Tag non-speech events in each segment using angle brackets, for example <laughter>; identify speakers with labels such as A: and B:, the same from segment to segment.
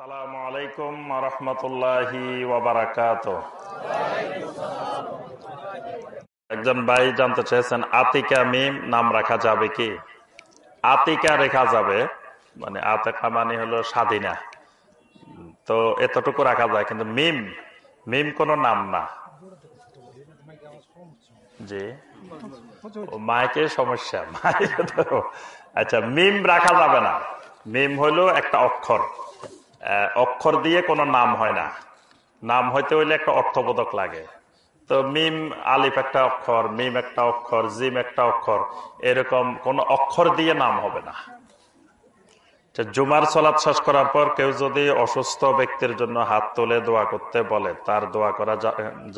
A: আসসালামু আলাইকুম রহমতুল্লাহি একজন ভাই জানতে চেয়েছেন, আতিকা মিম নাম রাখা যাবে কি? আতিকা রেখা যাবে মানে আতিকা মানে হলো স্বাধীনা। তো এতটুকু রাখা যায়, কিন্তু মিম মিম কোনো নাম না। জি। ও সমস্যা তো আচ্ছা মিম রাখা যাবে না। মিম হলো একটা অক্ষর। অক্ষর দিয়ে কোনো নাম হয় না। নাম হইতে হইলে একটা অর্থবোধক লাগে। তো মিম, আলিফ একটা অক্ষর, মিম একটা অক্ষর, জিম একটা অক্ষর, এরকম কোন অক্ষর দিয়ে নাম হবে না। জুমার সলাৎ শেষ করার পর কেউ যদি অসুস্থ ব্যক্তির জন্য হাত তুলে দোয়া করতে বলে, তার দোয়া করা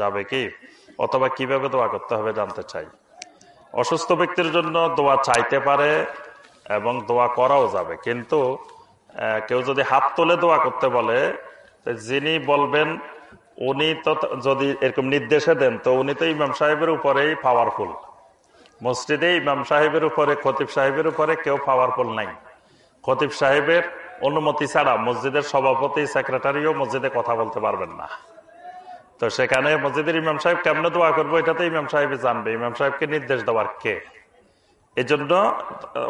A: যাবে কি? অথবা কীভাবে দোয়া করতে হবে জানতে চাই। অসুস্থ ব্যক্তির জন্য দোয়া চাইতে পারে এবং দোয়া করাও যাবে, কিন্তু কেউ যদি হাত তুলে দোয়া করতে বলে যিনি বলবেন, উনি তো যদি এরকম নির্দেশে দেন, তো উনি তো ইমাম সাহেবের উপরেই পাওয়ারফুল মসজিদে ইমাম সাহেবের উপরে, খতিব সাহেবের উপরে কেউ পাওয়ারফুল নাই। খতিব সাহেবের অনুমতি ছাড়া মসজিদের সভাপতি সেক্রেটারিও মসজিদে কথা বলতে পারবেন না। তো সেখানে মসজিদের ইমাম সাহেব কেমনে দোয়া করব, এটা তো ইমাম সাহেব জানবে। ইমাম সাহেবকে নির্দেশ দেওয়ার কে? এই জন্য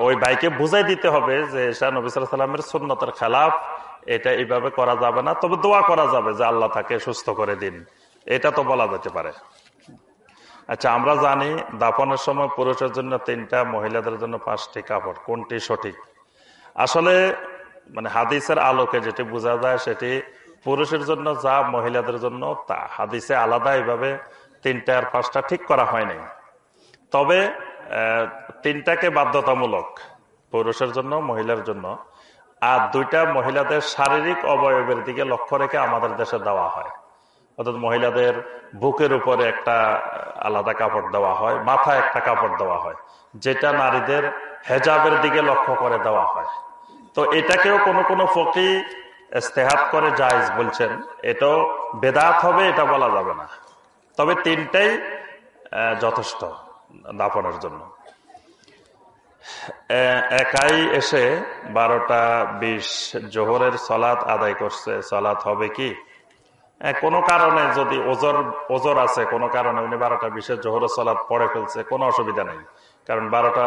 A: ওই ভাইকে বুঝাই দিতে হবে যে শাহ নবী সাল্লামের সুন্নতের খেলাফ, এটা এইভাবে করা যাবে না। তবে দোয়া করা যাবে যে আল্লাহ তাকে সুস্থ করে দিন। এটা তো বলা যেতে পারে। আচ্ছা আমরা জানি দাফনের সময় পুরুষের জন্য তিনটা, মহিলাদের জন্য পাঁচটি কাপড়। কোনটি সঠিক? আসলে মানে হাদিসের আলোকে যেটি বোঝা যায় সেটি পুরুষের জন্য যা, মহিলাদের জন্য তা। হাদিসে আলাদা এইভাবে তিনটা আর পাঁচটা ঠিক করা হয়নি। তবে তিনটাকে বাধ্যতামূলক, পুরুষের জন্য, মহিলার জন্য। আর দুইটা মহিলাদের শারীরিক অবয়বের দিকে লক্ষ্য রেখে আমাদের দেশে দেওয়া হয়। অর্থাৎ মহিলাদের বুকের উপরে একটা আলাদা কাপড় দেওয়া হয়, মাথায় একটা কাপড় দেওয়া হয়, যেটা নারীদের হেজাবের দিকে লক্ষ্য করে দেওয়া হয়। তো এটাকেও কোনো কোনো ফকি ইস্তেহাত করে জায়জ বলছেন, এটাও বেদাত হবে, এটা বলা যাবে না। তবে তিনটাই যথেষ্ট। দাফনের জন্য। একাই এসে বারোটা বিশ জোহরের সলাৎ আদায় করছে। সলাৎ হবে কি? কোনো কারণে যদি ওজর, ওজোর আছে, কোনো কারণে উনি বারোটা বিশের জোহরের সলাৎ পড়ে ফেলছে, কোনো অসুবিধা নেই। কারণ বারোটা,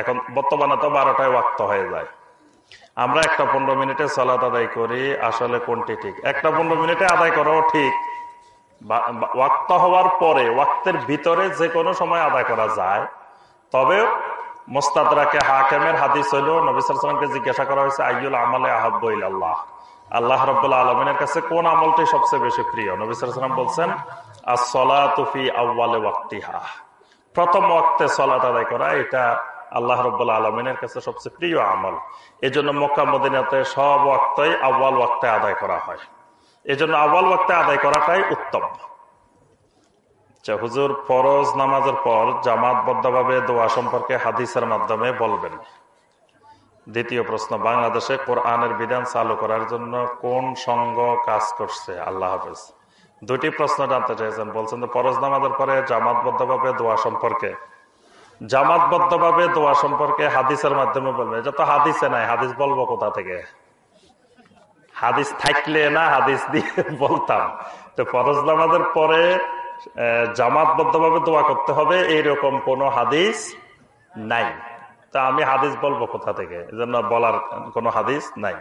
A: এখন বর্তমানে তো বারোটায় ওয়াক্ত হয়ে যায়। আমরা একটা পনেরো মিনিটে সলাৎ আদায় করি, আসলে কোনটি ঠিক? একটা পনেরো মিনিটে আদায় করাও ঠিক ওয়াক্ত হওয়ার পরে, ওয়াক্তের ভিতরে যে কোনো সময় আদায় করা যায়। তবে মোস্তাদরাকে হাকেমের হাদিস হইল নবিসামকে জিজ্ঞাসা করা হয়েছে, আইয়ুল আমলে আহাব্বইল আল্লাহ আল্লাহ রব্বুল্লাহ আলমিনের কাছে কোন আমলটি সবচেয়ে বেশি প্রিয়? নবিসাম বলছেন আসলা তুফি আউ্বালে ওয়াক্তিহা। প্রথম ওয়াক্তে সলাত আদায় করা, এটা আল্লাহ রব্বুল্লাহ আলমিনের কাছে সবচেয়ে প্রিয় আমল। এই জন্য মক্কা, মদিনাতে সব ওয়াক্তই আউ্বাল ওয়াক্তে আদায় করা হয়। এই জন্য আউ্বাল ওয়াক্তে আদায় করাটাই উত্তম। আচ্ছা, হুজুর ফরজ নামাজের পর জামাতবদ্ধভাবে দোয়া সম্পর্কে হাদিসের মাধ্যমে বলবেন। দ্বিতীয় প্রশ্ন বাংলাদেশে কোরআনের বিধান চালু করার জন্য কোন সঙ্গ কাজ করছে? আল্লাহ হাফেজ। দুটি প্রশ্ন জানতে চাইছেন। বলছেন ফরজ নামাজের পরে জামাতবদ্ধভাবে দোয়া সম্পর্কে জামাতবদ্ধভাবে দোয়া সম্পর্কে হাদিসের মাধ্যমে বলবে এটা তো হাদিসে নাই হাদিস বলব কোথা থেকে? হাদিস থাকলে না হাদিস দিয়ে <laughs> বলতাম। তো ফরজ নামাজের পরে জামাতবদ্ধভাবে দোয়া করতে হবে, এইরকম কোনো হাদিস নাই। তা আমি হাদিস বলব কোথা থেকে? এজন্য বলার কোনো হাদিস নাই।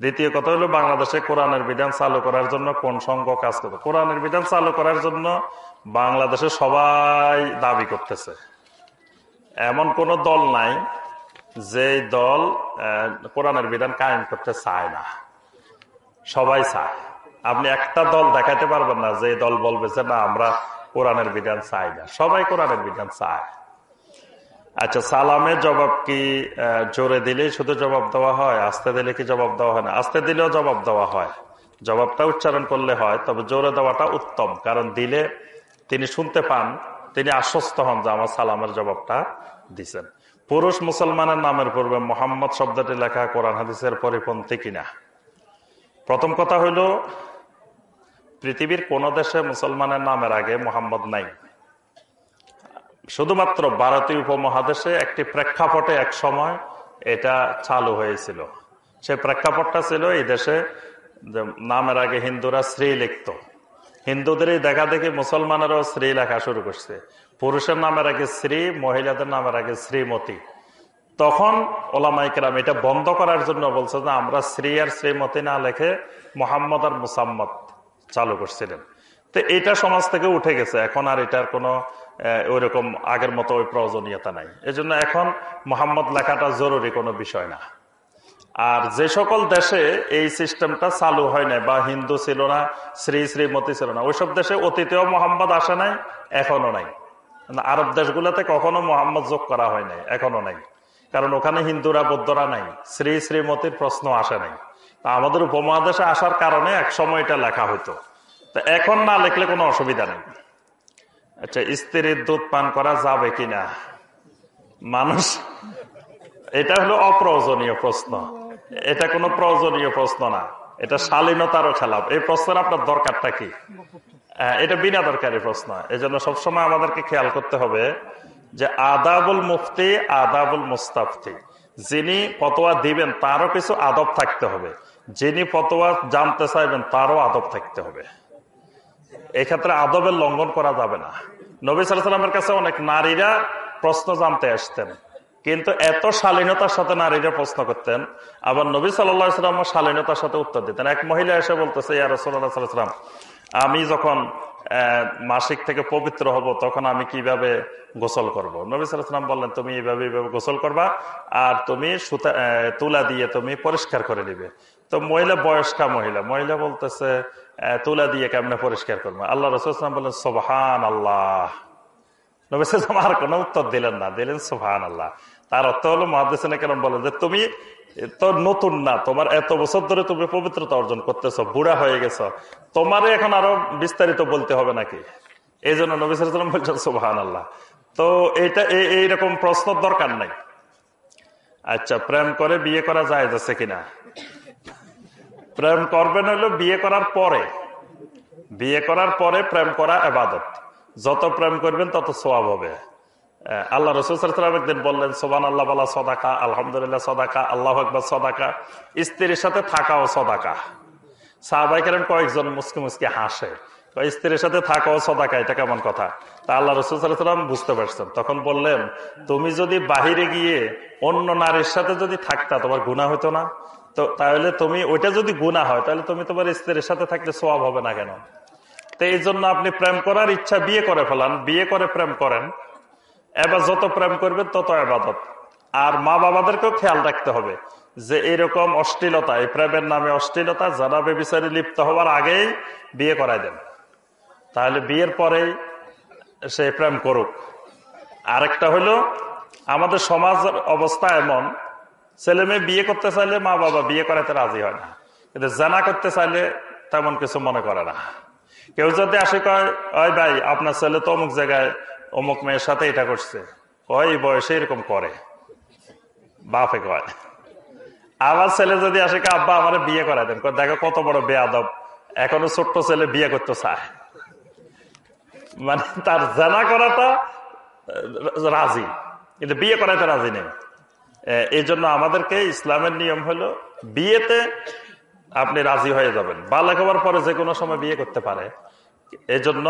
A: দ্বিতীয় কথা হলো, বাংলাদেশে কোরআনের বিধান চালু করার জন্য কোন সংঘ কাজ করবে কোরআনের বিধান চালু করার জন্য বাংলাদেশে সবাই দাবি করতেছে। এমন কোন দল নাই যে দল কোরআনের বিধান কায়েম করতে চায় না। সবাই চায়। আপনি একটা দল দেখাতে পারবেন না যে দল বলবে যে, না, আমরা কোরআনের বিধান চাই না। সবাই কোরআনের বিধান চায়। আচ্ছা সালামের জবাব কি জোরে দিলে শুধু জবাব দেওয়া হয়? আস্তে দিলে কি জবাব দেওয়া হয় না? আস্তে দিলেও জবাব দেওয়া হয়। জবাবটা উচ্চারণ করলে হয়, তবে জোরে দেওয়াটা উত্তম। কারণ দিলে তিনি শুনতে পান, তিনি আশ্বস্ত হন যে আমার সালামের জবাবটা দিছেন। পুরুষ মুসলমানের নামের পূর্বে মোহাম্মদ শব্দটি লেখা কোরআন হাদিসের পরিপন্থী কিনা? প্রথম কথা হইল, পৃথিবীর কোন দেশে মুসলমানের নামের আগে মোহাম্মদ নাই। শুধুমাত্র ভারতীয় উপমহাদেশে একটি প্রেক্ষাপটে এক সময় এটা চালু হয়েছিল। সে প্রেক্ষাপটটা ছিল এই দেশে নামের আগে হিন্দুরা শ্রী লিখত হিন্দুদেরই দেখা দেখি মুসলমানেরও শ্রী লেখা শুরু করছে। পুরুষের নামের আগে শ্রী, মহিলাদের নামের আগে শ্রীমতী। তখন ওলামাইকরাম এটা বন্ধ করার জন্য বলছে যে আমরা শ্রী আর শ্রীমতী না লেখে মোহাম্মদ আর মুসাম্মদ চালু করছিলেন। তো এটা সমাজ থেকে উঠে গেছে। এখন আর এটার কোনো ওইরকম আগের মতো ওই প্রয়োজনীয়তা নাই। এজন্য এখন মোহাম্মদ লেখাটা জরুরি কোনো বিষয় না। আর যে সকল দেশে এই সিস্টেমটা চালু হয় না বা হিন্দু ছিল না, শ্রী শ্রীমতী ছিল না, ওইসব দেশে অতীতেও মোহাম্মদ আসে নাই, এখনও নাই। আরব দেশগুলোতে কখনো মোহাম্মদ যোগ করা হয় নাই, এখনও নাই। কারণ ওখানে হিন্দুরা, বৌদ্ধরা নাই। শ্রী শ্রীমতীর প্রশ্ন আসে নাই। আমাদের উপমহাদেশে আসার কারণে এক সময় এটা লেখা হইতো। তা এখন না লিখলে কোনো অসুবিধা নেই। আচ্ছা স্ত্রীর দুধ পান করা যাবে কিনা? মানুষ, এটা হলো অপ্রয়োজনীয় প্রশ্ন। এটা কোনো প্রয়োজনীয় প্রশ্ন না। এটা শালীনতারও খেলাপ এই প্রশ্নের আপনার দরকারটা কি? এটা বিনা দরকারি প্রশ্ন। এই জন্য সবসময় আমাদেরকে খেয়াল করতে হবে যে আদাবুল মুফতি, আদাবুল মুস্তাফতি। যিনি ফতোয়া দিবেন, তারও কিছু আদব থাকতে হবে। যিনি ফতোয়া জানতে চাইবেন, তারও আদব থাকতে হবে। এক্ষেত্রে আদবের লঙ্ঘন করা যাবে না। নবী সালামের কাছে অনেক নারীরা প্রশ্ন জানতে আসতেন। কিন্তু এত শালীনতার সাথে নারীরা প্রশ্ন করতেন, আবার নবী সাল্লাম শালীনতার সাথে উত্তর দিতেন। এক মহিলা এসে বলতেছে সাল্লাম আমি যখন মাসিক থেকে পবিত্র হব, তখন আমি কীভাবে গোসল করব। নবী সালাম বললেন, তুমি এইভাবে এইভাবে গোসল করবা আর তুমি সুতা তুলা দিয়ে তুমি পরিষ্কার করে নিবে। তো মহিলা, বয়স্কা মহিলা মহিলা বলতেছে তুলা দিয়ে কেমনে পরিষ্কার করব? আল্লাহ রসুলাম বললেন সোহান আল্লাহ নবী সালাম আর কোনো উত্তর দিলেন না, দিলেন সোহান আল্লাহ তার অর্থ হলো মহাদেশনে কেন বলে যে, তুমি তো নতুন না, তোমার এত বছর ধরে তুমি পবিত্রতা অর্জন করতেছো, বুড়া হয়ে গেছ। তোমারে এখন আরও বিস্তারিত বলতে হবে নাকি? এই জন্য নবী সালাম বলছেন সোহান আল্লাহ তো এইটা এইরকম প্রশ্ন দরকার নাই। আচ্ছা প্রেম করে বিয়ে করা যায় যাচ্ছে কিনা? প্রেম করবেন হলো বিয়ে করার পরে। বিয়ে করার পরে প্রেম করা এবাদত। যত প্রেম করবেন তত সোয়াব হবে। আল্লাহ রসুলাম একদিন বললেন সোবান আল্লাহ বালা সদাকা, আলহামদুলিল্লাহ সদাকা, আল্লাহ আকবর সদাকা, স্ত্রীর সাথে থাকাও সদাকা। সাহবাই কেন কয়েকজন মুসকি মুসকি হাসে স্ত্রীর সাথে থাকাও সদাকা, এটা কেমন কথা? তা আল্লাহ রসুলাম বুঝতে পারছেন, তখন বললেন, তুমি যদি বাহিরে গিয়ে অন্য নারীর সাথে যদি থাকতা, তোমার গুণা হতো না? তো তাহলে তুমি, ওইটা যদি গুণা হয়, তাহলে তুমি তোমার স্ত্রীর সাথে থাকলে সোয়াব হবে না কেন? তো এই জন্য আপনি প্রেম করার ইচ্ছা বিয়ে করে ফেলান, বিয়ে করে প্রেম করেন এবার যত প্রেম করবেন, তত আবাদত আর মা বাবাদেরকেও খেয়াল রাখতে হবে যে এরকম অশ্লীলতা, এই প্রেমের নামে অশ্লীলতা, যারা বেবিচারি লিপ্ত হওয়ার আগেই বিয়ে করাই দেন। তাহলে বিয়ের পরেই সে প্রেম করুক। আরেকটা হলো, আমাদের সমাজ অবস্থা এমন, ছেলে মেয়ে বিয়ে করতে চাইলে মা বাবা বিয়ে করাতে রাজি হয় না। কিন্তু জানা করতে চাইলে তেমন কিছু মনে করে না। কেউ যদি আসে কয় ভাই, আপনার ছেলে তো অমুক জায়গায় অমুক মেয়ের সাথে এটা করছে। ওই বয়সে এরকম করে। বাপে কয়। আবার ছেলে যদি আসে আব্বা আমার বিয়ে করা দেন? দেখো কত বড় বেয়াদব। এখনও ছোট্ট ছেলে বিয়ে করতে চায়। মানে তার জানা করাটা রাজি। কিন্তু বিয়ে করাতে রাজি নেই। এই জন্য আমাদেরকে ইসলামের নিয়ম হলো, বিয়েতে আপনি রাজি হয়ে যাবেন। বালা হওয়ার পরে যে কোনো সময় বিয়ে করতে পারে। এই জন্য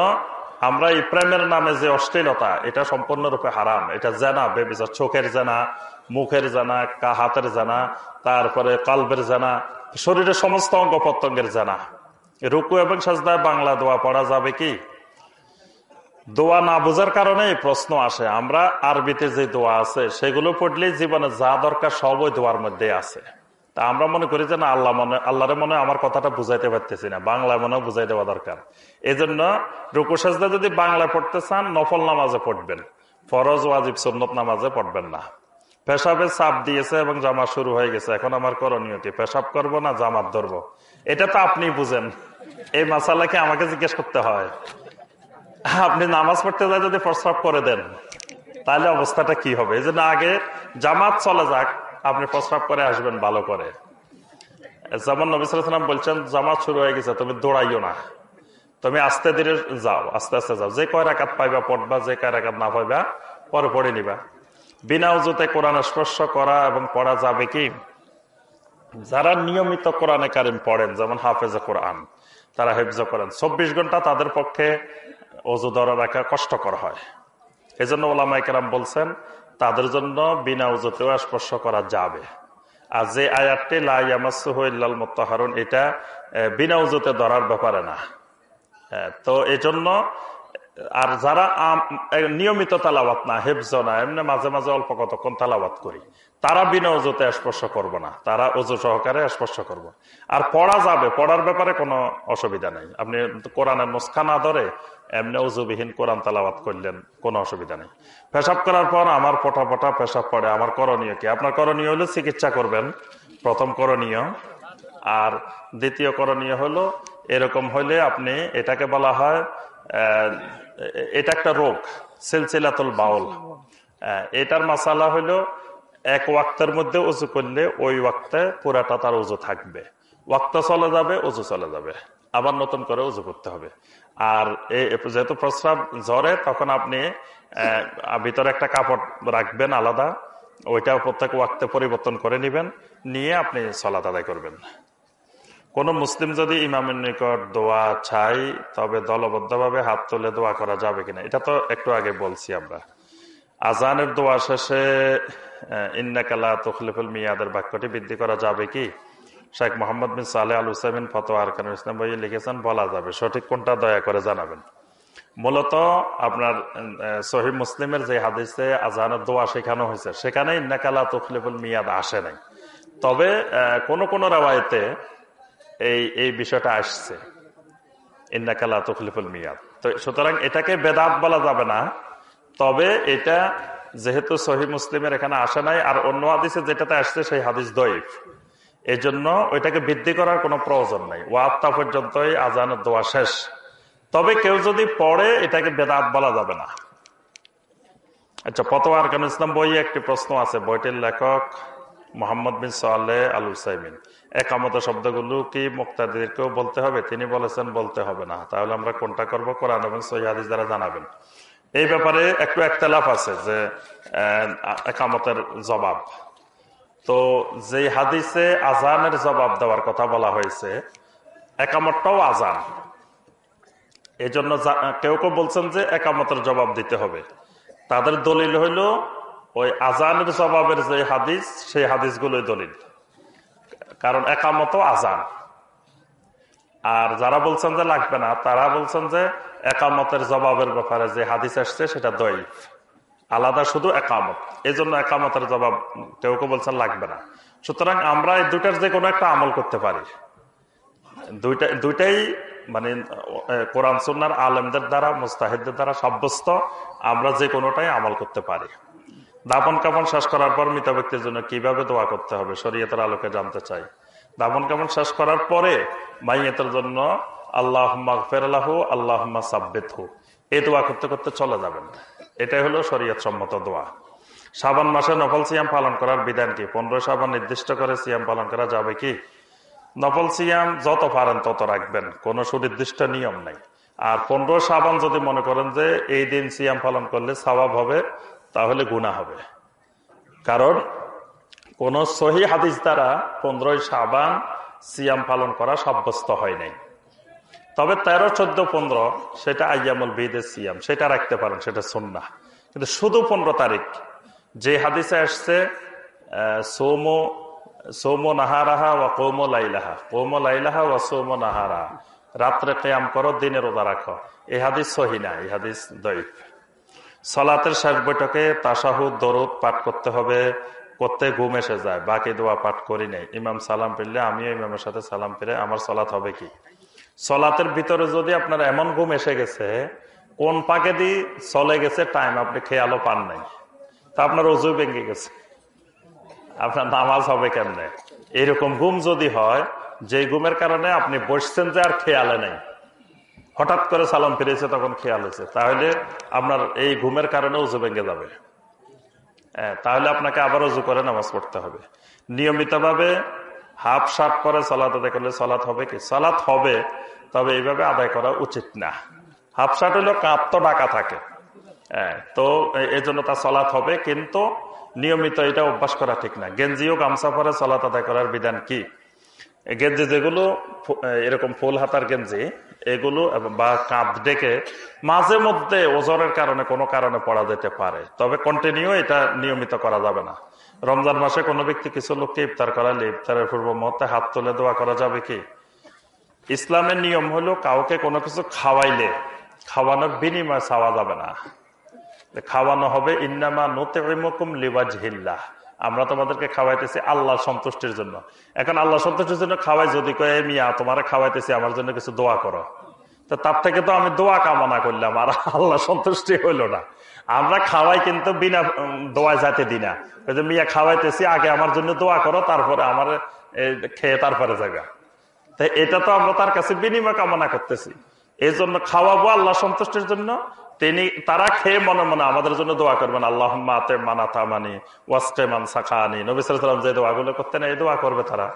A: আমরা এই প্রেমের নামে যে অশ্লীলতা, এটা সম্পূর্ণরূপে হারাম। এটা জানা, বেবিচার, চোখের জানা, মুখের জানা, কা হাতের জানা, তারপরে কালবের জানা, শরীরের সমস্ত অঙ্গ প্রত্যঙ্গের জানা। রুকু এবং সাজদায় বাংলা দোয়া পড়া যাবে কি? দোয়া না বোঝার কারণে প্রশ্ন আসে, আমরা আরবিতে যে দোয়া আছে, সেগুলো পড়লে জীবনে যা দরকার সব ওই দোয়ার মধ্যে আছে। তা আমরা মনে করি যে না, আল্লাহ মনে, আল্লাহরে মনে আমার কথাটা বুঝাইতে পারতেছি না, বাংলায় মনে বুঝাই দেওয়া দরকার। এই জন্য রুকু সাজদা যদি বাংলায় পড়তে চান, নফল নামাজে পড়বেন। ফরজ, ওয়াজিব, সন্নত নামাজে পড়বেন না। পেশাবে চাপ দিয়েছে এবং জামা শুরু হয়ে গেছে। এখন আমার করণীয় কি? পেশাব করব না জামাত ধরবো? এটা তো আপনি বুঝেন। এই মাসালাকে আমাকে জিজ্ঞেস করতে হয়। আপনি নামাজ পড়তে যায় যদি প্রস্রাব করে দেন, তাহলে অবস্থাটা কি হবে? এই জন্য আগে জামাত চলে যাক। আপনি প্রস্রাব করে আসবেন ভালো করে। যেমন নবিসাম বলছেন, জামাত শুরু হয়ে গেছে, তুমি দৌড়াইও না। তুমি আস্তে ধীরে যাও, আস্তে আস্তে যাও। যে কয় রাকাত পাইবা, পড়বা, যে কয় রাকাত না পাইবা, পরে পড়ে নিবা। বিনা উজুতে কোরআন স্পর্শ করা এবং পড়া যাবে কি? যারা নিয়মিত কোরআনে কারিম পড়েন, যেমন হাফেজে কোরআন, তারা হেফজ করেন। চব্বিশ ঘণ্টা তাদের পক্ষে অজু ধরা রাখা কষ্টকর হয়। এই জন্য ওলামাইকেরাম বলছেন তাদের জন্য বিনা উজতেও স্পর্শ করা যাবে। আর যে আয়াতটি লাইয়াম মোত্তাহারুন, এটা বিনা উজতে ধরার ব্যাপারে না। তো এই জন্য আর যারা নিয়মিত তালাবাত না, হেফজ না, এমনি মাঝে মাঝে অল্প কতক্ষণ তালাবাত করি। তারা বিনা অজুতে স্পর্শ করব না। তারা অজু সহকারে স্পর্শ করব। আর পড়া যাবে, পড়ার ব্যাপারে কোনো অসুবিধা নেই। আপনি কোরআনের নুস্খা না ধরে এমনি অজুবিহীন কোরআন তালাবাত করলেন, কোনো অসুবিধা নেই। পেশাব করার পর আমার পটা পটা পেশাব পড়ে, আমার করণীয় কি? আপনার করণীয় হলো চিকিৎসা করবেন, প্রথম করণীয়। আর দ্বিতীয় করণীয় হলো, এরকম হলে আপনি এটাকে বলা হয় এটা একটা রোগ, সিলসিলাতুল বাউল। এটার মাসালা হলো এক ওয়াক্তের মধ্যে উজু করলে ওই ওয়াক্তে পুরাটা তার উজু থাকবে। ওয়াক্ত চলে যাবে, উজু চলে যাবে। আবার নতুন করে উজু করতে হবে। আর যেহেতু প্রস্রাব জ্বরে, তখন আপনি ভিতরে একটা কাপড় রাখবেন আলাদা। ওইটা প্রত্যেক ওয়াক্তে পরিবর্তন করে নিবেন। নিয়ে আপনি সলাত আদায় করবেন। কোন মুসলিম যদি ইমামের নিকট দোয়া চাই তবে দলবদ্ধভাবে হাত তুলে দোয়া করা যাবে কিনা, এটা তো একটু আগে বলছি আমরা। আজানের দোয়া শেষে ইন্নাকালা তখলিফুল মিয়াদের বাক্যটি বৃদ্ধি করা যাবে কি? শেখ মোহাম্মদ বিন সালে আল হুসাইন ফতো আরকানুল ইসলাম বই লিখেছেন, বলা যাবে। সঠিক কোনটা দয়া করে জানাবেন। মূলত আপনার সহি মুসলিমের যে হাদিসে আজানের দোয়া শেখানো হয়েছে, সেখানে ইন্নাকালা তখলিফুল মিয়াদ আসে নাই। তবে কোন কোন রেওয়ায়তে এই এই বিষয়টা আসছে। ইন্নাকালা তখলিফুল মিয়াদ। তো সুতরাং এটাকে বেদাত বলা যাবে না। তবে এটা যেহেতু সহি মুসলিমের এখানে আসে নাই, আর অন্য হাদিসে যেটাতে আসছে সেই হাদিস দইফ এই জন্য ওইটাকে বৃদ্ধি করার কোনো প্রয়োজন নাই। ওয়াত্তা পর্যন্তই আজানের দোয়া শেষ। তবে কেউ যদি পড়ে, এটাকে বেদাত বলা যাবে না। আচ্ছা ফতোয়ার কান? ইসলাম বই একটি প্রশ্ন আছে। বইটির লেখক মোহাম্মদ বিন সালে আল হুসাইমিন একামত শব্দগুলো কি মুক্তাদিরকেও বলতে হবে? তিনি বলেছেন, বলতে হবে না। তাহলে আমরা কোনটা করব? কোরআন এবং সহিদিস দ্বারা জানাবেন। এই ব্যাপারে একটু একতলাফ আছে যে একামতের জবাব। তো যে হাদিসে আজানের জবাব দেওয়ার কথা বলা হয়েছে, একামতটাও আজান এই জন্য কেউ কেউ বলছেন যে একামতের জবাব দিতে হবে। তাদের দলিল হইল, ওই আজানের জবাবের যে হাদিস, সেই হাদিসগুলোই দলিল। কারণ একামত আজান আর যারা বলছেন যে লাগবে না, তারা বলছেন যে একামতের জবাবের ব্যাপারে যে হাদিস আসছে সেটা দইফ আলাদা শুধু একামত। এই জন্য একামতের জবাব কেউ কেউ বলছেন লাগবে না। সুতরাং আমরা এই দুইটার যে কোনো একটা আমল করতে পারি। দুইটা, দুইটাই মানে কোরআন সুন্নার আলেমদের দ্বারা, মুস্তাহিদদের দ্বারা সাব্যস্ত। আমরা যে কোনোটাই আমল করতে পারি। দাপন কাপন শেষ করার পর মৃত ব্যক্তির জন্য কীভাবে দোয়া করতে হবে, শরীয়তের আলোকে জানতে চাই। দাপন কাপন শেষ করার পরে মাইয়েতের জন্য আল্লাহ ফেরালাহ আল্লাহ সাব্বেত এই দোয়া করতে করতে চলে যাবেন। এটাই হলো শরীয়ত সম্মত দোয়া। শ্রাবণ মাসে নফল সিয়াম পালন করার বিধান কি? পনেরো সাবান নির্দিষ্ট করে সিয়াম পালন করা যাবে কি? নফল সিয়াম যত পারেন তত রাখবেন, কোনো সুনির্দিষ্ট নিয়ম নাই। আর পনেরো সাবান যদি মনে করেন যে এই দিন সিয়াম পালন করলে স্বভাব হবে, তাহলে গুণা হবে। কারণ কোন সহি হাদিস দ্বারা পনেরোই সাবান সিয়াম পালন করা সাব্যস্ত হয় নাই। তবে তেরো, চোদ্দ, পনেরো, সেটা আইয়ামুল বিদের সিয়াম, সেটা রাখতে পারেন, সেটা সুন্না কিন্তু শুধু পনেরো তারিখ, যে হাদিসে আসছে সৌমো সৌমো নাহারাহা ও কৌম লাইলাহা কৌম লাইলাহা ও সৌমো নাহারা রাত্রে কেয়াম করো, দিনে রোজা রাখো। এই হাদিস সহি না এই হাদিস দৈফ সলাতের শেষ বৈঠকে তাসাহুদ দরুদ পাঠ করতে হবে। করতে ঘুম এসে যায়, বাকি দোয়া পাঠ করি নেই। ইমাম সালাম ফিরলে আমিও ইমামের সাথে সালাম ফিরে আমার সলাৎ হবে কি? সলাতের ভিতরে যদি আপনার এমন ঘুম এসে গেছে, কোন পাকে দিয়ে চলে গেছে টাইম আপনি খেয়ালও পান নাই। তা আপনার অজু ভেঙে গেছে। আপনার নামাজ হবে কেমনে? এরকম ঘুম যদি হয় যে ঘুমের কারণে আপনি বসছেন যে আর খেয়ালে নেই। হঠাৎ করে সালাম ফিরেছে, তখন খেয়াল হয়েছে। তাহলে আপনার এই ঘুমের কারণে উজু ভেঙে যাবে। তাহলে আপনাকে আবার উজু করে নামাজ পড়তে হবে। নিয়মিতভাবে হাফ সাপ করে সলাত আদায় করলে সলাৎ হবে কি? সলাৎ হবে, তবে এইভাবে আদায় করা উচিত না। হাফ শার্ট হইলেও কাঁপ তো ডাকা থাকে। হ্যাঁ তো এই জন্য তার সলাৎ হবে, কিন্তু নিয়মিত এটা অভ্যাস করা ঠিক না। গেঞ্জিও গামছা পরে চলাত আদায় করার বিধান কি? গেঞ্জি যেগুলো এরকম ফুল হাতার গেঞ্জি এগুলো বা কাঁধ ডেকে মাঝে মধ্যে ওজনের কারণে কোনো কারণে পড়া যেতে পারে। তবে কন্টিনিউ এটা নিয়মিত করা যাবে না। রমজান মাসে কোনো ব্যক্তি কিছু লোককে ইফতার করালে ইফতারের পূর্ব মুহূর্তে হাত তুলে দেওয়া করা যাবে কি? ইসলামের নিয়ম হলো কাউকে কোনো কিছু খাওয়াইলে খাওয়ানোর বিনিময় চাওয়া যাবে না। খাওয়ানো হবে, ইন্নামা নোতেমকুম লিবাজ হিল্লা আমরা তোমাদেরকে খাওয়াইতেছি আল্লাহ সন্তুষ্টির জন্য। এখন আল্লাহ সন্তুষ্টির জন্য খাওয়াই যদি কয়ে মিয়া, তোমার খাওয়াইতেছি, আমার জন্য কিছু দোয়া করো। তো তার থেকে তো আমি দোয়া কামনা করলাম, আর আল্লাহ সন্তুষ্টি হইল না। আমরা খাওয়াই কিন্তু বিনা দোয়া যাতে দিই না। মিয়া, খাওয়াইতেছি, আগে আমার জন্য দোয়া করো, তারপরে আমার খেয়ে তারপরে জায়গা তাই এটা তো আমরা তার কাছে বিনিময় কামনা করতেছি। এই জন্য খাওয়াবো আল্লাহ সন্তুষ্টির জন্য তিনি, তারা খেয়ে মনে মনে আমাদের জন্য দোয়া করবেন আল্লাহ মাতে মানা থামানি ওয়াস্টে মান নবিসাম যে দোয়াগুলো করতেন, এই দোয়া করবে তারা।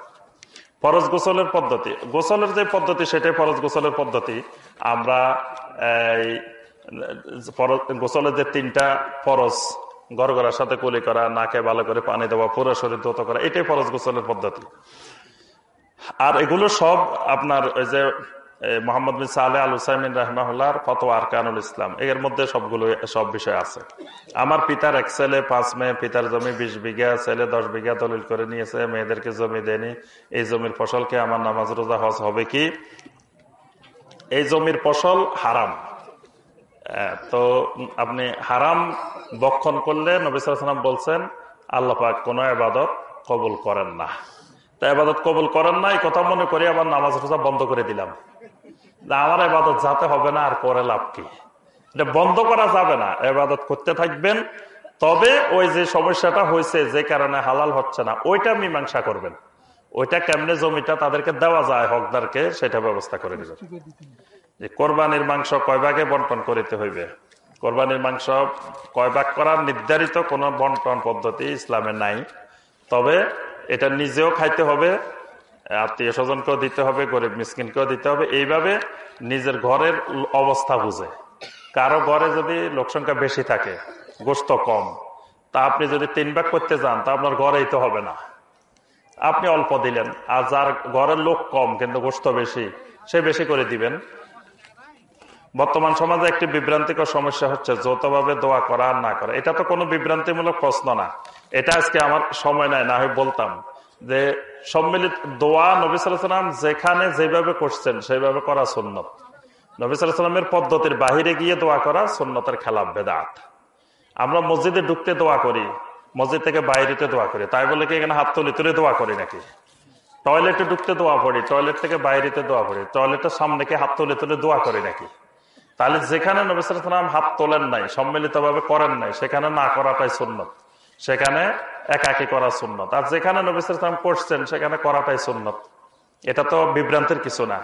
A: ফরজ গোসলের পদ্ধতি, গোসলের যে পদ্ধতি, সেটাই ফরজ গোসলের পদ্ধতি। আমরা গোসলের যে তিনটা ফরজ, গড়গড়ার সাথে কুলি করা, নাকে ভালো করে পানি দেওয়া, পুরো শরীর ধুত করা, এটাই ফরজ গোসলের পদ্ধতি। আর এগুলো সব আপনার ওই যে মোহাম্মদ বিন সালে আল হুসাইমিন রহমাহুল্লাহর ফতো আরকানুল ইসলাম। এর মধ্যে সবগুলো সব বিষয় আছে। আমার পিতার এক ছেলে, পাঁচ মেয়ে, পিতার জমি বিশ বিঘা, ছেলে দশ বিঘা দলিল করে নিয়েছে, মেয়েদেরকে জমি দেয়নি। এই জমির ফসলকে আমার নামাজ রোজা হজ হবে কি? এই জমির ফসল হারাম। তো আপনি হারাম বক্ষণ করলে নবিসাম বলছেন আল্লাপাক কোন আবাদত কবুল করেন না। তা আবাদত কবুল করেন না, এই কথা মনে করি আবার নামাজ রোজা বন্ধ করে দিলাম। আমার এবাদত যাতে হবে না, আর করে লাভ কি? এটা বন্ধ করা যাবে না, এবাদত করতে থাকবেন। তবে ওই যে সমস্যাটা হয়েছে, যে কারণে হালাল হচ্ছে না, ওইটা মীমাংসা করবেন। ওইটা কেমনে জমিটা তাদেরকে দেওয়া যায়, হকদারকে, সেটা ব্যবস্থা করে দিবেন। যে কোরবানির মাংস কয় ভাগে বন্টন করিতে হইবে? কোরবানির মাংস কয় ভাগ করার নির্ধারিত কোন বন্টন পদ্ধতি ইসলামে নাই। তবে এটা নিজেও খাইতে হবে আত্মীয় স্বজনকেও দিতে হবে, গরিব মিসকিনকেও দিতে হবে। এইভাবে নিজের ঘরের অবস্থা বুঝে। কারও ঘরে যদি লোক সংখ্যা বেশি থাকে, গোস্ত কম, তা আপনি যদি তিন ভাগ করতে যান, তা আপনার ঘরেই তো হবে না। আপনি অল্প দিলেন, আর যার ঘরের লোক কম, কিন্তু গোস্ত বেশি, সে বেশি করে দিবেন। বর্তমান সমাজে একটি বিভ্রান্তিকর সমস্যা হচ্ছে যৌথভাবে দোয়া করা আর না করা। এটা তো কোনো বিভ্রান্তিমূলক প্রশ্ন না। এটা আজকে আমার সময় নাই, না হয় বলতাম। যে সম্মিলিত দোয়া নবী সাল্লাম যেখানে যেভাবে করছেন, সেইভাবে করা সুন্নত। নবী সাল্লামের পদ্ধতির বাহিরে গিয়ে দোয়া করা সুন্নতের খেলাফ, বেদাত। আমরা মসজিদে ঢুকতে দোয়া করি, মসজিদ থেকে বাইরেতে দোয়া করি। তাই বলে কি এখানে হাত তুলে তুলে দোয়া করি নাকি? টয়লেটে ঢুকতে দোয়া পড়ি, টয়লেট থেকে বাইরেতে দোয়া পড়ি, টয়লেটের সামনে কি হাত তুলে তুলে দোয়া করি নাকি? তাহলে যেখানে নবী সাল্লাম হাত তোলেন নাই সম্মিলিত ভাবে করেন নাই, সেখানে না করাটাই সুন্নত। সেখানে একাকি করা সুন্নত। আর যেখানে নবিসাম করছেন সেখানে করাটাই সুন্নত। এটা তো বিভ্রান্তের কিছু না।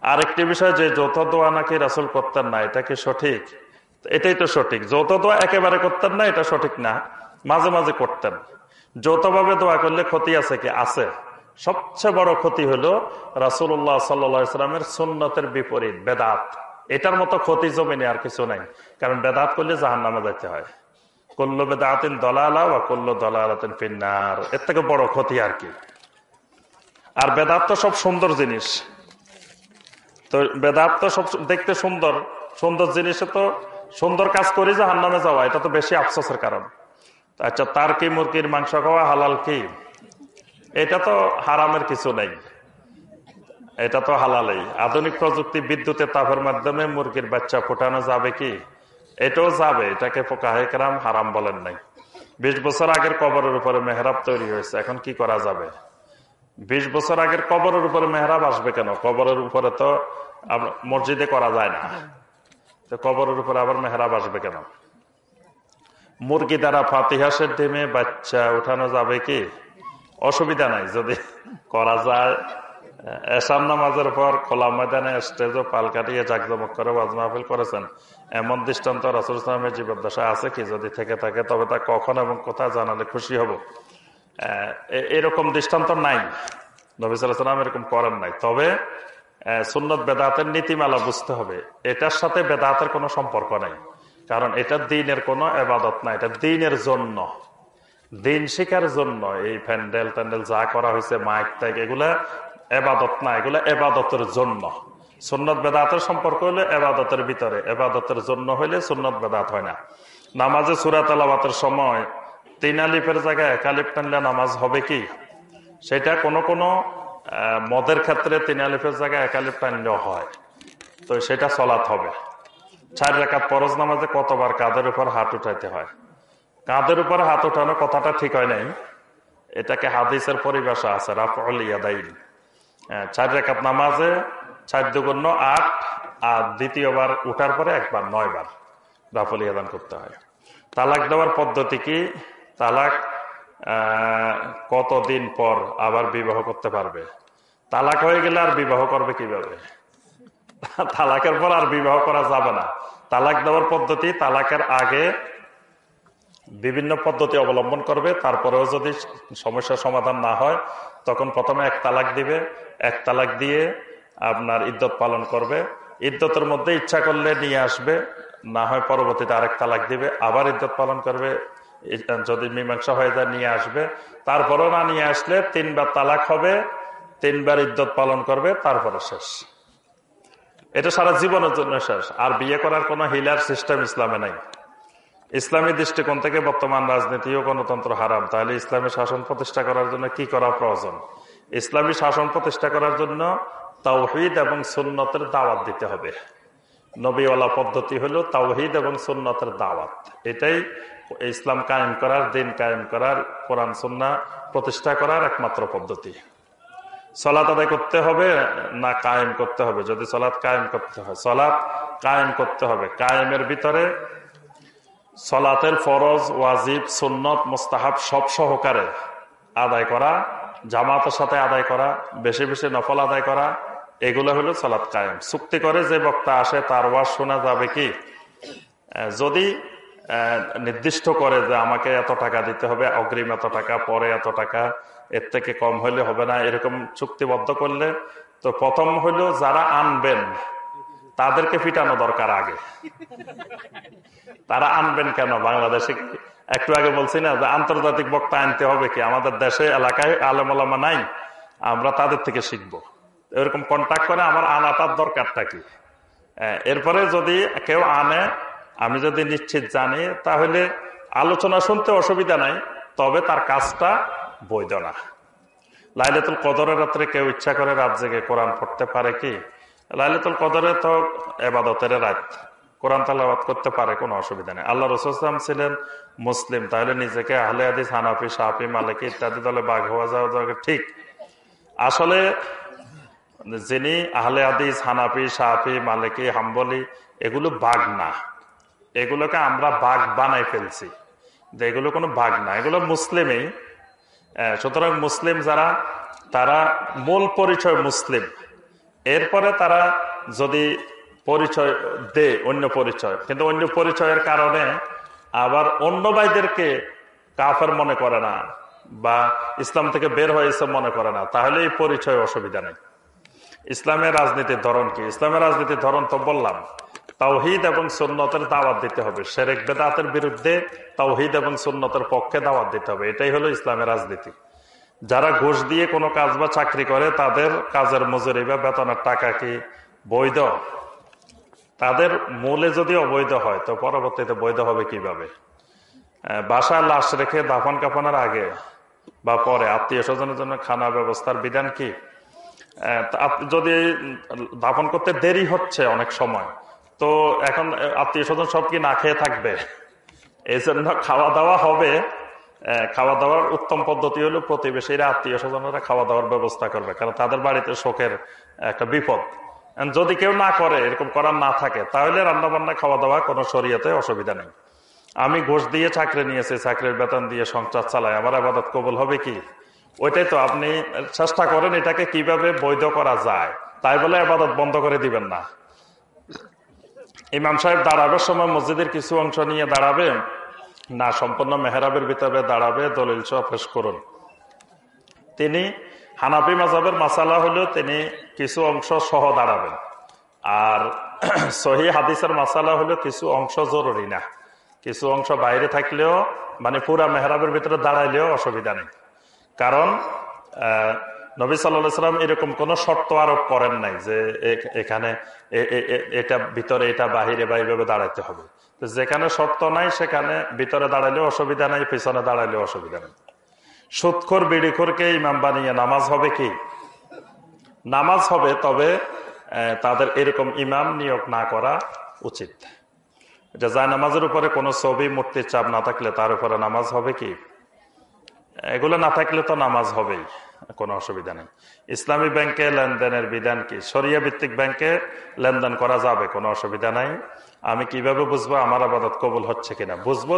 A: আর একটি বিষয় যে যৌথ দোয়া নাকি রাসুল করতেন না, এটা কি সঠিক? এটাই তো সঠিক। যৌথ দোয়া একেবারে করতেন না, এটা সঠিক না। মাঝে মাঝে করতেন। যৌথভাবে দোয়া করলে ক্ষতি আছে কি? আছে। সবচেয়ে বড় ক্ষতি হলো রাসুল্লাহ সাল্লামের সুন্নতের বিপরীত, বেদাত। এটার মতো ক্ষতি জমিনে আর কিছু নাই। কারণ বেদাত করলে জাহান নামে যেতে হয়। করল বেদাতিন দলালা বা করল দলালাতেন ফিন্নার। এর থেকে বড় ক্ষতি আর কি? আর বেদাত তো সব সুন্দর জিনিস। তো বেদাত তো সব দেখতে সুন্দর। সুন্দর জিনিসে তো সুন্দর কাজ করি যে হান্নামে যাওয়া, এটা তো বেশি আফসোসের কারণ। আচ্ছা তার কি মুরগির মাংস খাওয়া হালাল কি? এটা তো হারামের কিছু নেই। এটা তো হালালেই। আধুনিক প্রযুক্তি বিদ্যুতের তাপের মাধ্যমে মুরগির বাচ্চা ফোটানো যাবে কি? এটাও যাবে, এটাকে ফোকাহেকরাম হারাম বলেন নাই। বিশ বছর আগের কবরের উপরে মেহরাব তৈরি হয়েছে, এখন কি করা যাবে? বিশ বছর আগের কবরের উপরে মেহরাব আসবে কেন? কবরের উপরে তো মসজিদে করা যায় না। তো কবরের উপরে আবার মেহরাব আসবে কেন? মুরগি দ্বারা ফাতিহাসের ডিমে বাচ্চা, উঠানো যাবে কি? অসুবিধা নাই, যদি করা যায়। এসাম নামাজের পর খোলা ময়দানে স্টেজও পাল কাটিয়ে জাকজমক করে ওয়াজ মাহফিল করেছেন। এমন দৃষ্টান্ত রাসুল ইসলামের জীবদ্দশা আছে কি? যদি থেকে থাকে, তবে তা কখন এবং কোথায় জানালে খুশি হব? এরকম দৃষ্টান্ত নাই। নবিসাম এরকম করেন নাই। তবে সুন্নত বেদাতের নীতিমালা বুঝতে হবে। এটার সাথে বেদাতের কোনো সম্পর্ক নাই। কারণ এটা দিনের কোনো এবাদত না, এটা দিনের জন্য। দিন শিকার জন্য এই প্যান্ডেল ট্যান্ডেল যা করা হয়েছে মাইক টাইক এগুলা এবাদত না এগুলা এবাদতের জন্য। সুন্নত বেদাতের সম্পর্ক হলে এবাদতের ভিতরে, এবাদতের জন্য হইলে সুন্নত বেদাত হয় না। নামাজে সুরাত আলাবাতের সময় তিন আলিফের জায়গায় এক আলিফ টানলে নামাজ হবে কি? সেটা কোনো কোনো মদের ক্ষেত্রে তিন আলিফের জায়গায় এক আলিফ টানলেও হয়। তো সেটা চলাত হবে। চার রেখা পরজ নামাজে কতবার কাদের উপর হাত উঠাইতে হয়? কাঁধের উপর হাত উঠানো কথাটা ঠিক হয় নাই। এটাকে হাদিসের পরিভাষা আছে রাফল ইয়াদাইন। চার রেখাত নামাজে, চার দুগুণ্য আট, আর দ্বিতীয়বার উঠার পরে একবার নয় বার রাফল ইয়াদান করতে হয়। তালাক দেওয়ার পদ্ধতি কি? তালাক কতদিন পর আবার বিবাহ করতে পারবে? তালাক হয়ে গেলে আর বিবাহ করবে কীভাবে? তালাকের পর আর বিবাহ করা যাবে না। তালাক দেওয়ার পদ্ধতি, তালাকের আগে বিভিন্ন পদ্ধতি অবলম্বন করবে, তারপরেও যদি সমস্যার সমাধান না হয় তখন প্রথমে এক তালাক দিবে, এক তালাক দিয়ে আপনার ইদ্যত পালন করবে। ইদ্যতের মধ্যে ইচ্ছা করলে নিয়ে আসবে, না হয় পরবর্তীতে আরেক তালাক দিবে, আবার ইদ্যত পালন করবে। যদি মীমাংসা হয়ে যায়, নিয়ে আসবে। তারপরেও না নিয়ে আসলে তিনবার তালাক হবে, তিনবার ইদ্যত পালন করবে, তারপরে শেষ। এটা সারা জীবনের জন্য শেষ। আর বিয়ে করার কোনো হিলার সিস্টেম ইসলামে নাই। ইসলামী দৃষ্টিকোণ থেকে বর্তমান রাজনীতি ও গণতন্ত্র হারাম। তাহলে ইসলামী শাসন প্রতিষ্ঠা করার জন্য কি করা প্রয়োজন? ইসলামী শাসন প্রতিষ্ঠা করার জন্য তাওহিদ এবং সুন্নতের দাওয়াত দিতে হবে। নবীওয়ালা পদ্ধতি হলো তাওহিদ এবং সুন্নতের দাওয়াত। এটাই ইসলাম কায়েম করার, দিন কায়েম করার, কোরআন সুন্না প্রতিষ্ঠা করার একমাত্র পদ্ধতি। সলাত আদায় করতে হবে না কায়েম করতে হবে? যদি সলাৎ কায়েম করতে হয়, সলাৎ কায়েম করতে হবে। কায়েমের ভিতরে সলাতের ফরজ, ওয়াজিব, সুন্নত, মোস্তাহাব সব সহকারে আদায় করা, জামাতের সাথে আদায় করা, বেশি বেশি নফল আদায় করা, এগুলো হলো সলাৎ কায়েম। চুক্তি করে যে বক্তা আসে তার ওয়াজ শোনা যাবে কি? যদি নির্দিষ্ট করে যে আমাকে এত টাকা দিতে হবে, অগ্রিম এত টাকা, পরে এত টাকা, এর থেকে কম হলে হবে না, এরকম চুক্তিবদ্ধ করলে, তো প্রথম হইল যারা আনবেন তাদেরকে ফিটানো দরকার আগে। তারা আনবেন কেন? বাংলাদেশে একটু আগে বলছি না যে আন্তর্জাতিক বক্তা আনতে হবে কি? আমাদের দেশে এলাকায় আলেমা নাই, আমরা তাদের থেকে শিখব। এরকম কন্ট্যাক্ট করে আমার আনাটার দরকারটা কি? এরপরে যদি কেউ আনে, আমি যদি নিশ্চিত জানি, তাহলে আলোচনা শুনতে অসুবিধা নাই, তবে তার কাজটা বৈধ না। লাইলাতুল কদরের রাত্রে কেউ ইচ্ছা করে রাত জেগে কোরআন পড়তে পারে কি? লাইলাতুল কদরে তো এবাদতের রাত। কোরআন তালাবাদ করতে পারে, কোনো অসুবিধা নেই। আল্লাহ রসুলাম ছিলেন মুসলিম, তাহলে নিজেকে আহলে আদিস হানাফি সাহাফি মালিক ইত্যাদি দলে বাঘ হওয়া যাওয়া ঠিক। আসলে যিনি আহলে আদিস হানাফি সাহাফি মালিকি, হাম্বলি, এগুলো বাঘ না। এগুলোকে আমরা বাঘ বানাই ফেলছি। যে এগুলো কোনো বাঘ না, এগুলো মুসলিমই। সুতরাং মুসলিম যারা, তারা মূল পরিচয় মুসলিম। এরপরে তারা যদি পরিচয় দে অন্য পরিচয়, কিন্তু অন্য পরিচয়ের কারণে আবার অন্য ভাইদেরকে কাফের মনে করে না বা ইসলাম থেকে বের হয়েছে মনে করে না, তাহলে এই পরিচয় অসুবিধা নেই। ইসলামের রাজনীতির ধরন কি? ইসলামের রাজনীতির ধরন তো বললাম, তাওহিদ এবং সুন্নতের দাওয়াত দিতে হবে। সেরেক বেদাতের বিরুদ্ধে তাওহিদ এবং সুন্নতের পক্ষে দাওয়াত দিতে হবে। এটাই হলো ইসলামের রাজনীতি। যারা ঘুষ দিয়ে কোনো কাজ বা চাকরি করে, তাদের কাজের মজুরি বা বেতনের টাকা কি বৈধ? তাদের মূলে যদি অবৈধ হয়, তো পরবর্তীতে বৈধ হবে কীভাবে? বাসায় লাশ রেখে দাফন কাফনের আগে বা পরে আত্মীয় স্বজনের জন্য খানা ব্যবস্থার বিধান কি? যদি দাফন করতে দেরি হচ্ছে অনেক সময়, তো এখন আত্মীয় স্বজন সব কি না খেয়ে থাকবে? এই জন্য খাওয়া দাওয়া হবে। খাওয়া দাওয়ার উত্তম পদ্ধতি হলো প্রতিবেশীরা আত্মীয় স্বজনরা খাওয়া দাওয়ার ব্যবস্থা করবে, কারণ তাদের বাড়িতে শোকের একটা বিপদ। যদি কেউ না করে, এরকম করার না থাকে, তাহলে রান্না বান্না খাওয়া দাওয়া কোনো শরীয়তে অসুবিধা নেই। আমি ঘোষ দিয়ে চাকরি নিয়েছি, চাকরির বেতন দিয়ে সংসার চালাই, আমার আবাদত কবল হবে কি? ওইটাই তো আপনি চেষ্টা করেন এটাকে কীভাবে বৈধ করা যায়, তাই বলে আবাদত বন্ধ করে দিবেন না। ইমাম সাহেব দাঁড়াবার সময় মসজিদের কিছু অংশ নিয়ে দাঁড়াবে। না, সম্পূর্ণ মেহরাবের ভিতরে দাঁড়াবে, দলিল সহ পেশ করুন। তিনি হানাফি মাজাবের মাসালা হলেও তিনি কিছু অংশ সহ দাঁড়াবেন। আর <clears throat> সহি হাদিসের মাসালা হলেও কিছু অংশ জরুরি না। কিছু অংশ বাইরে থাকলেও মানে পুরা মেহরাবের ভিতরে দাঁড়াইলেও অসুবিধা নেই। কারণ নবী সাল্লাহ সাল্লাম এরকম কোন শর্ত আরোপ করেন নাই যে এখানে এটা ভিতরে এটা বাহিরে বা এইভাবে দাঁড়াইতে হবে। তো যেখানে শর্ত নাই, সেখানে ভিতরে দাঁড়াইলেও অসুবিধা নাই, পিছনে দাঁড়াইলেও অসুবিধা নেই। সুৎখোর, বিড়িখোরকে ইমাম বানিয়ে নামাজ হবে কি? নামাজ হবে, তবে তাদের এরকম ইমাম নিয়োগ না করা উচিত। যায় নামাজের উপরে কোনো ছবি, মূর্তির চাপ না থাকলে তার উপরে নামাজ হবে কি? এগুলো না থাকলে তো নামাজ হবেই। কোনো অসুবিধা নেই। ইসলামী ব্যাংকে লেনদেনের বিধান কি? সরিয়া ভিত্তিক ব্যাংকে লেনদেন করা যাবে, কোনো অসুবিধা নাই। আমি কীভাবে বুঝব আমার আবাদত কবুল হচ্ছে কিনা? বুঝব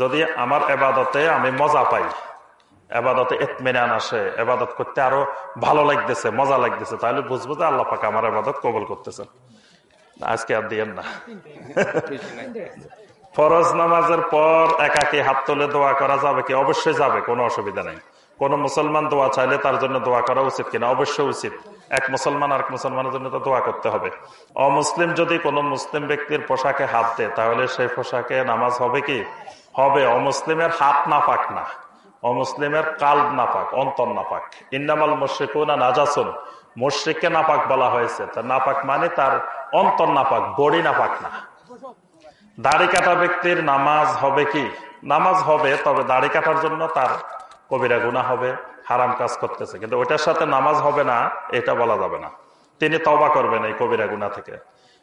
A: যদি আমার এবাদতে আমি মজা পাই এবাদতে এতমেনান আসে এবাদত করতে আরও ভালো লাগতেছে, মজা লাগতেছে, তাহলে বুঝব যে আল্লাহ পাক আমার এবাদত কবুল করতেছে। আজকে আর দিয়েন না। ফরজ নামাজের পর একাকি হাত তুলে দোয়া করা যাবে কি? অবশ্যই যাবে, কোনো অসুবিধা নেই। কোন মুসলমান দোয়া চাইলে তার জন্য দোয়া করা উচিত কিনা? অবশ্যই উচিত। এক মুসলমান আর এক মুসলমানের জন্য তো দোয়া করতে হবে। অমুসলিম যদি কোনো মুসলিম ব্যক্তির পোশাকে হাত দেয়, তাহলে সেই পোশাকে নামাজ হবে কি? হবে। অমুসলিমের হাত না পাক না। অমুসলিমের কাল নাপাক, অন্তর নাপাক। ইন্নামাল মুশ্রিকুনা নাজাসুন। মুশ্রিককে নাপাক বলা হয়েছে। তার নাপাক মানে তার অন্তর নাপাক, বডি নাপাক না। দাড়ি কাটা ব্যক্তির নামাজ হবে কি? নামাজ হবে, তবে দাড়ি কাটার জন্য তার কবিরা গুণা হবে, হারাম কাজ করতেছে। কিন্তু ওইটার সাথে নামাজ হবে না, এটা বলা যাবে না। তিনি তবা করবেন এই কবিরা গুণা থেকে।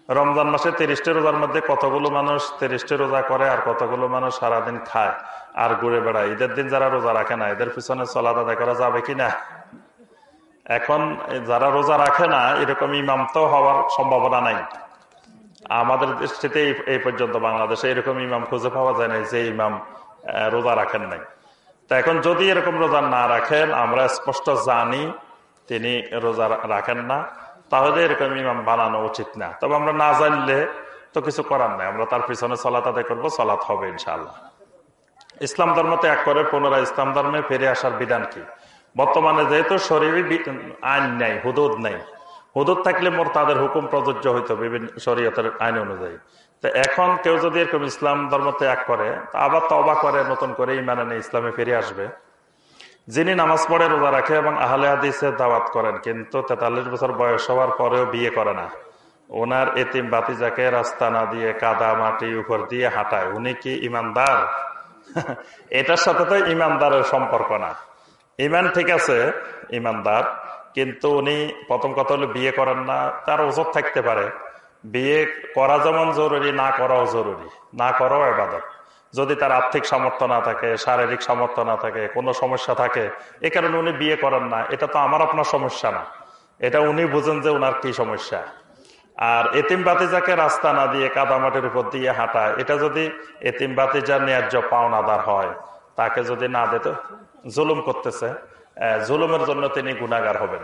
A: রমজান মাসে তিরিশটি রোজার মধ্যে কতগুলো মানুষ তিরিশটি রোজা করে আর কতগুলো মানুষ সারাদিন খায় আর ঘুরে বেড়ায়? ঈদের দিন যারা রোজা রাখে না, এদের পিছনে চলাদ আদায় করা যাবে কি না? এখন যারা রোজা রাখে না, এরকম ইমাম তো হওয়ার সম্ভাবনা নাই। আমাদের দৃষ্টিতে এই- পর্যন্ত বাংলাদেশে এরকম ইমাম খুঁজে পাওয়া যায় না যে ইমাম রোজা রাখেন নাই। তা এখন যদি এরকম রোজা না রাখেন, আমরা স্পষ্ট জানি তিনি রোজা রাখেন না। তাহলে এরকম ইমাম বানানো উচিত না। তবে আমরা না জানলে তো কিছু করার নাই। আমরা তার পিছনে সলাত আদায় করব সলাত হবে ইনশাল্লাহ ইসলাম ধর্ম ত্যাগ করে পুনরায় ইসলাম ধর্মে ফিরে আসার বিধান কি? বর্তমানে যেহেতু শরীরে আইন নেই, হুদুদ নেই। হুদুদ থাকলে মোর তাদের হুকুম প্রযোজ্য হইতো বিভিন্ন শরীয়তের আইন অনুযায়ী। এখন কেউ যদি এরকম ইসলাম ধর্ম ত্যাগ করে আবার তবা করে, নতুন করে ইমানে নিয়ে ইসলামে ফিরে আসবে। যিনি নামাজ পড়ে রোজা রাখে এবং আহলে হাদিসের দাওয়াত করেন, কিন্তু তেতাল্লিশ বছর বয়স হওয়ার পরেও বিয়ে করে না। ওনার এতিম বাতিজাকে রাস্তা না দিয়ে কাদা মাটি উপর দিয়ে হাঁটায়। উনি কি ইমানদার <laughs> এটার সাথে তো ইমানদারের সম্পর্ক না। ইমান ঠিক আছে ইমানদার কিন্তু উনি প্রথম কথা হলো বিয়ে করেন না, তার ওজোর থাকতে পারে। বিয়ে করা যেমন জরুরি, না করাও জরুরি। না করাও এবাদত। যদি তার আর্থিক সামর্থ্য না থাকে, শারীরিক সামর্থ্য না থাকে, কোনো সমস্যা থাকে, এ কারণে উনি বিয়ে করেন না। এটা তো আমার আপনার সমস্যা না। এটা উনি বুঝেন যে ওনার কি সমস্যা। আর এতিম বাতিজাকে রাস্তা না দিয়ে কাদামাটির উপর দিয়ে হাঁটা, এটা যদি এতিম বাতিজার ন্যায্য পাওনাদার হয়, তাকে যদি না দিত, জুলুম করতেছে জুলুমের জন্য তিনি গুণাগার হবেন।